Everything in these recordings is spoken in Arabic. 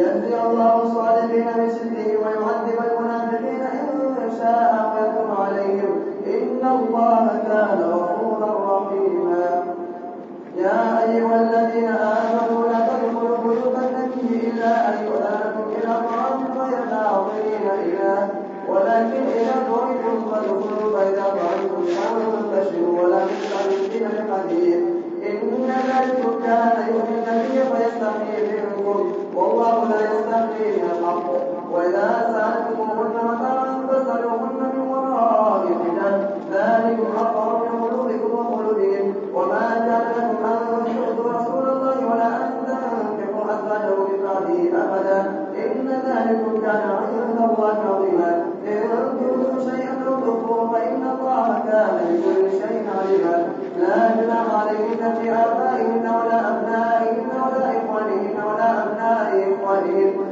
ليجزي الله الصالحين بصدقه ويعذب المنافقين إن شاء ويتوب عليهم. إن الله كان غفورا رحيما. يا أيها الذين آمنوا لا تدخلوا بيوت النبي إلا أن يؤذنكم إلى طعام غير ناظرين إله ولكن إذا دعيتم فادخلوا فإذا طعمتم فانتشروا ولا تسألوا الدين القدير إن ذلكم كان يؤذي النبي فيستحي منكم. والله لا يستحيي الحق. وإذا سألتموهن متى فاسألوهن عليم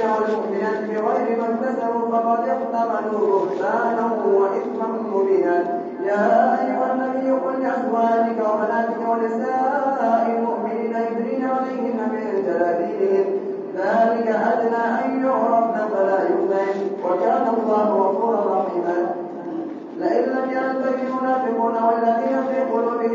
المؤمنين والمؤمنات بغير ما اكتسبوا فقد احتملوا بهتانا وإثما مبينا. يا أيها النبي قل لأزواجك وبناتك ونساء المؤمنين يدرين عليهن من جلابيبهن. ذلك أدنى أن يعرفن فلا يؤذين. وكان الله غفورا رحيما. لئن لم ينته المنافقون والذين في قلوبهم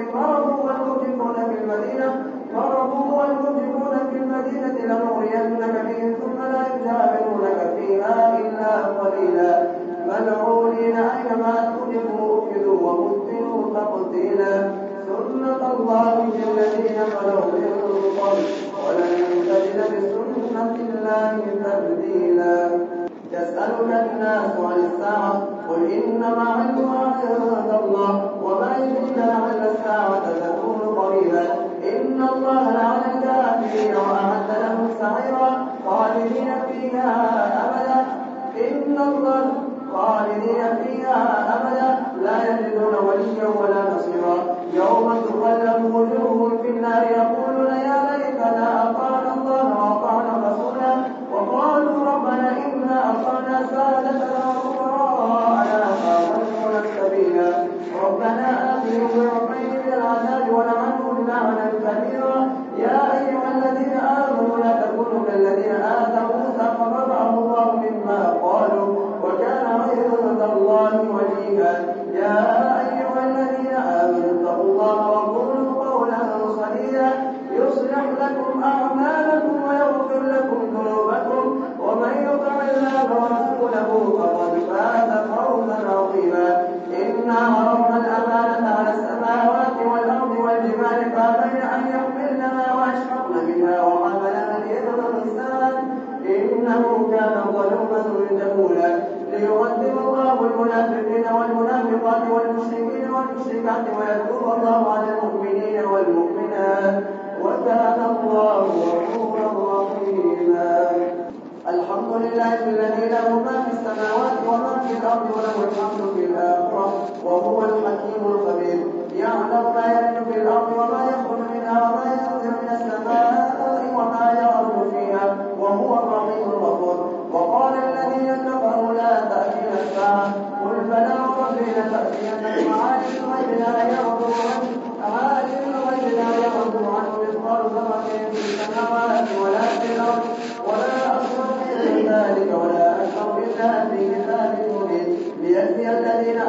ربنا آتهم ضعفين في العذاب ولعنهم لعنا كبيرا يا أيها الذين آمنوا لا تكونوا كالذين آمنوا الذين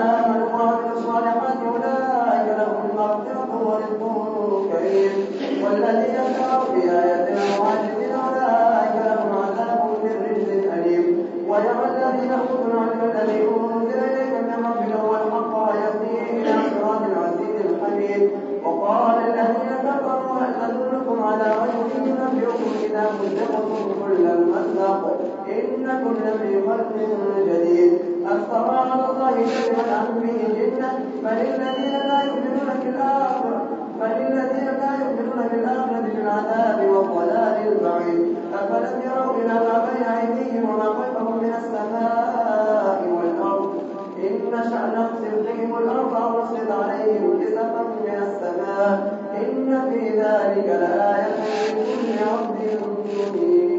فللذين لا يؤمنون بالآخرة فللذين لا يؤمنون والضلال البعيد أفلم يروا ما بين أيديهم وما من السماء والأرض إن نشأ نخسف الأرض أو نسقط عليهم كسفا من السماء إن في ذلك لآية لكل عبد منيب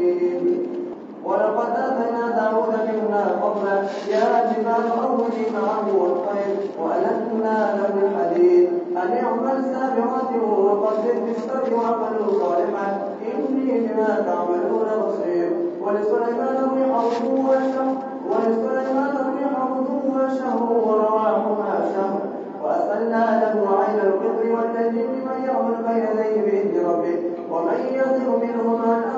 ولقد آتينا داود منا فضلا. يا جبال أوبي معه والخير وألنا له الحديد. أن اعمل سابغات وقدر في السر واعملوا صالحا. إني بما تعملون بصير. ولسليمان الريح غدوها شهر ولسليمان الريح غدوها شهر ورواحها شهر. وأسألنا له عين القطر والنجم من يعمل بين يديه بإذن ربه. ومن يزغ منهم عن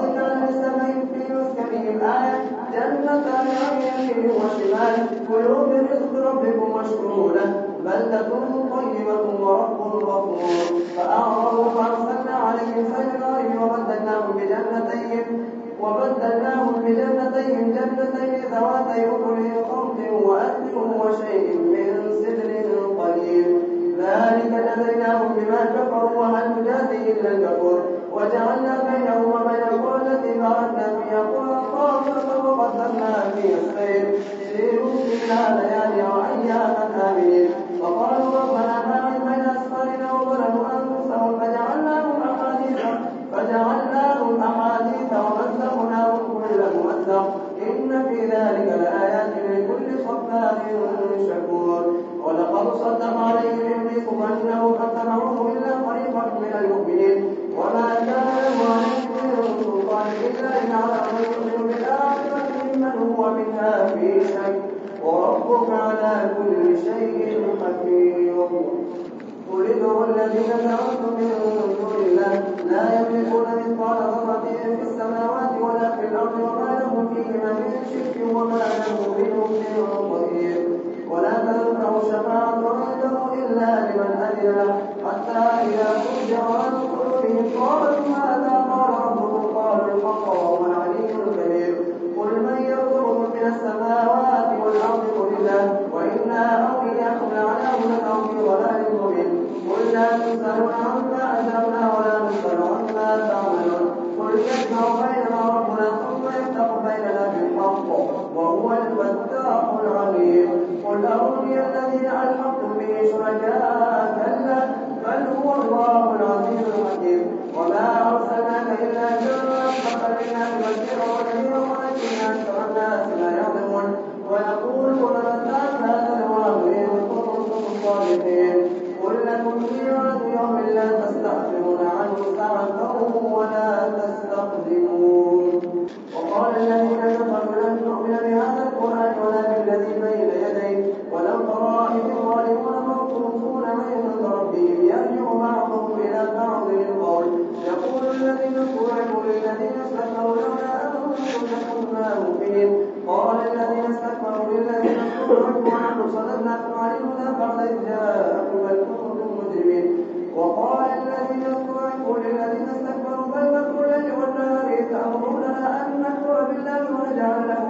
كان للسماء في مسكنهم آية جنتان يمين وشمال كلوا رزق ربكم واشكروا له بلدة طيبة ورب غفور فأعرضوا فأرسلنا عليهم الغيب وبدلناهم وبدلناهم بجنتين وشيء من سدر قليل ذلك جزيناهم بما كفروا وهل نجازي إلا الكفور وجعلنا بينهم وبين القرى التي باركنا فيها قرى طاهرة وقدرنا فيها السير سيروا فيها ليالي وأياما آمنين. وقالوا ربنا باعد بين أسفارنا وظلموا أنفسهم. فجعلناهم أحاديث فجعلناهم أحاديث ومزقناهم كل ممزق إن في ذلك لآيات لكل صبار شكور. ولقد صدق عليهم إبليس ظنه فاتبعوه إلا فريقا من المؤمنين. وما له منهم من ظهير ولا تنفع الشفاعة عنده إلا لمن أذن له. حتى إذا فزع عن قلوبهم قالوا ماذا قال ربكم قالوا الحق وهو العلي الكبير. قل من يرزقكم من السماوات للذين استكبروا لولا أنتم لكنا مؤمنين قال وقال الذين استكبروا بل مكروا الليل والنهار تأمروننا أن نكفر بالله ونجعل له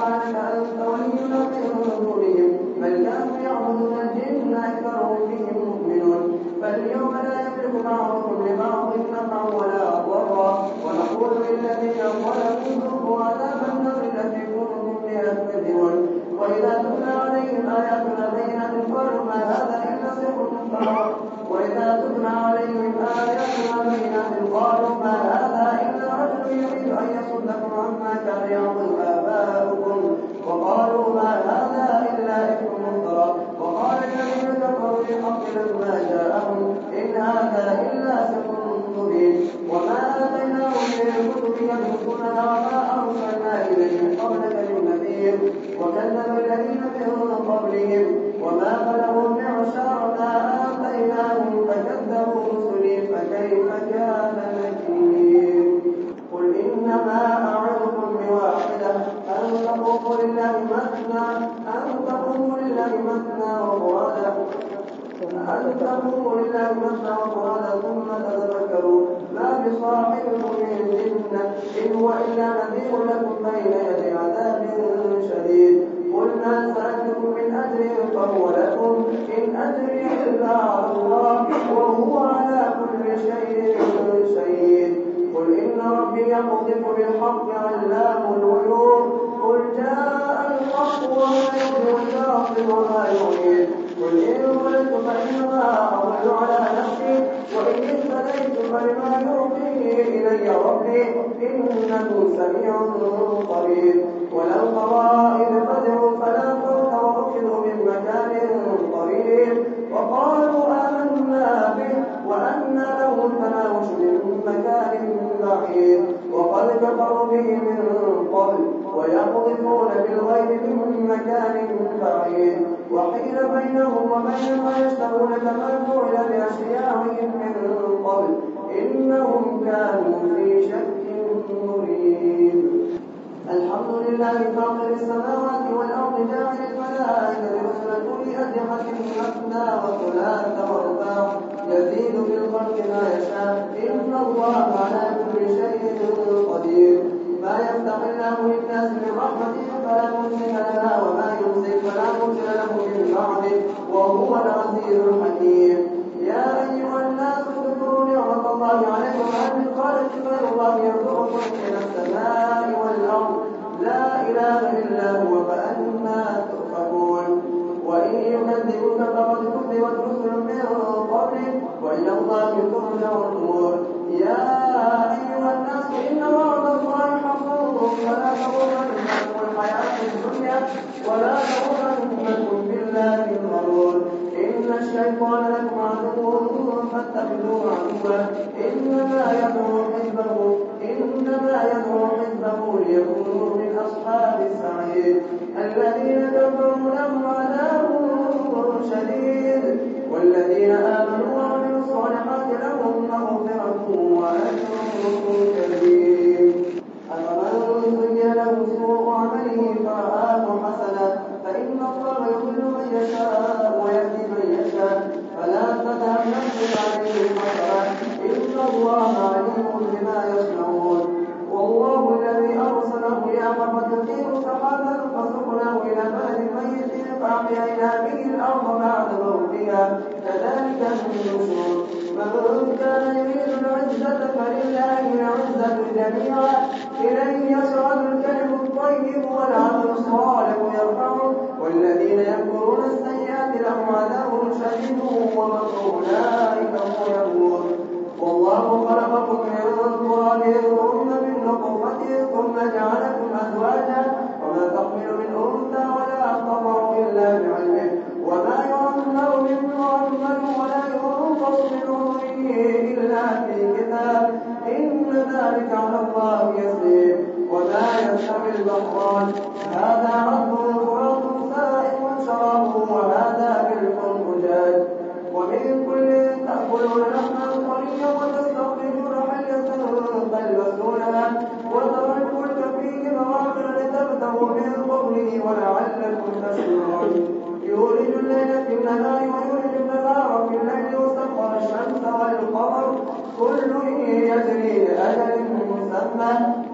سبحانك أنت ولينا من ذنوبهم بل كانوا يعبدون الجن أكثرهم بهم مؤمنون فاليوم لا يملك بعضكم لبعض نفعا ولا ضرا ونقول للذين ظلموا ذوقوا عذاب النار التي كنتم بها تكذبون وإذا تتلى عليهم آياتنا بينات قالوا ما هذا إلا سحر مفترى وإذا تتلى عليهم آياتنا بينات قالوا ما هذا إلا رجل يريد أن يصدكم عما كان يعظم قبلهم وما بلغوا معشار ما آتيناهم فكذبوا رسلي فكيف كان نكير؟ قل إنما أعظكم بواحدة أن تقوموا لله مثنى أن تقوموا لله مثنى وفرادا أن تقوموا لله مثنى وفرادا ثم تتفكروا ما بصاحبكم من جنة إن هو إلا نذير لكم بين يدي عذاب شديد. ما سألتكم من أجر فهو لكم أجري قل جاء الحق وما يبدو الباطل وما يعيد قل إن ضللت فإنما أضل على نفسي وإن اهتديت فلما يوحي إلي ربي إنه سميع قريب ولو قرائب فلا فوت وركضوا من مكان قريب وقالوا آمنا به وأنى له التناوش من مكان بعيد وقد كفروا به من قبل ويقذفون بالغيب من مكان بعيد. وحيل بينهم وبين ما يشتهون كما فعل بأشياعهم من قبل إنهم كانوا في شك مريب. الحمد لله فاطر السماوات والأرض جاعل الملائكة رسلا أولي أجنحة مثنى وثلاث ورباع يزيد في الخلق ما يشاء. إن الله على كل شيء قدير. ما يفتح الله للناس من رحمة فلا ممسك لها وما يمسك فلا مرسل له من بعده وهو العزيز الحكيم. يا أيها الناس اذكروا نعمة الله عليكم هل قالت غير الله يرزقكم من السماء والأرض. لا إله إلا هو فأنا تؤفكون. وإن يكذبوك فقد كذبت رسل من قبلك وإلى الله ترجع الأمور. يا أيها الناس إن وعد الله حق فلا تغرنكم الحياة الدنيا ولا تغرنكم بالله الغرور إن الشيطان لكم عدو فاتخذوه عدوا. إنما يدعو حزبه إنما يدعو حزبه ليكونوا من أصحاب السعير. الذين كفروا لهم عذاب شديد. والذين آمنوا وعملوا الصالحات لهم مغفرة يريد العزة والذين يكفرون السيئات لهم عذاب شديد ومكر أولئك هم يهود والله خلقكم من تراب من نطفة ثم جعلكم أزواجا وما تحمل من أنثى ولا تضع إلا بعلمه يولج الليل في النهار مسمى ذلكم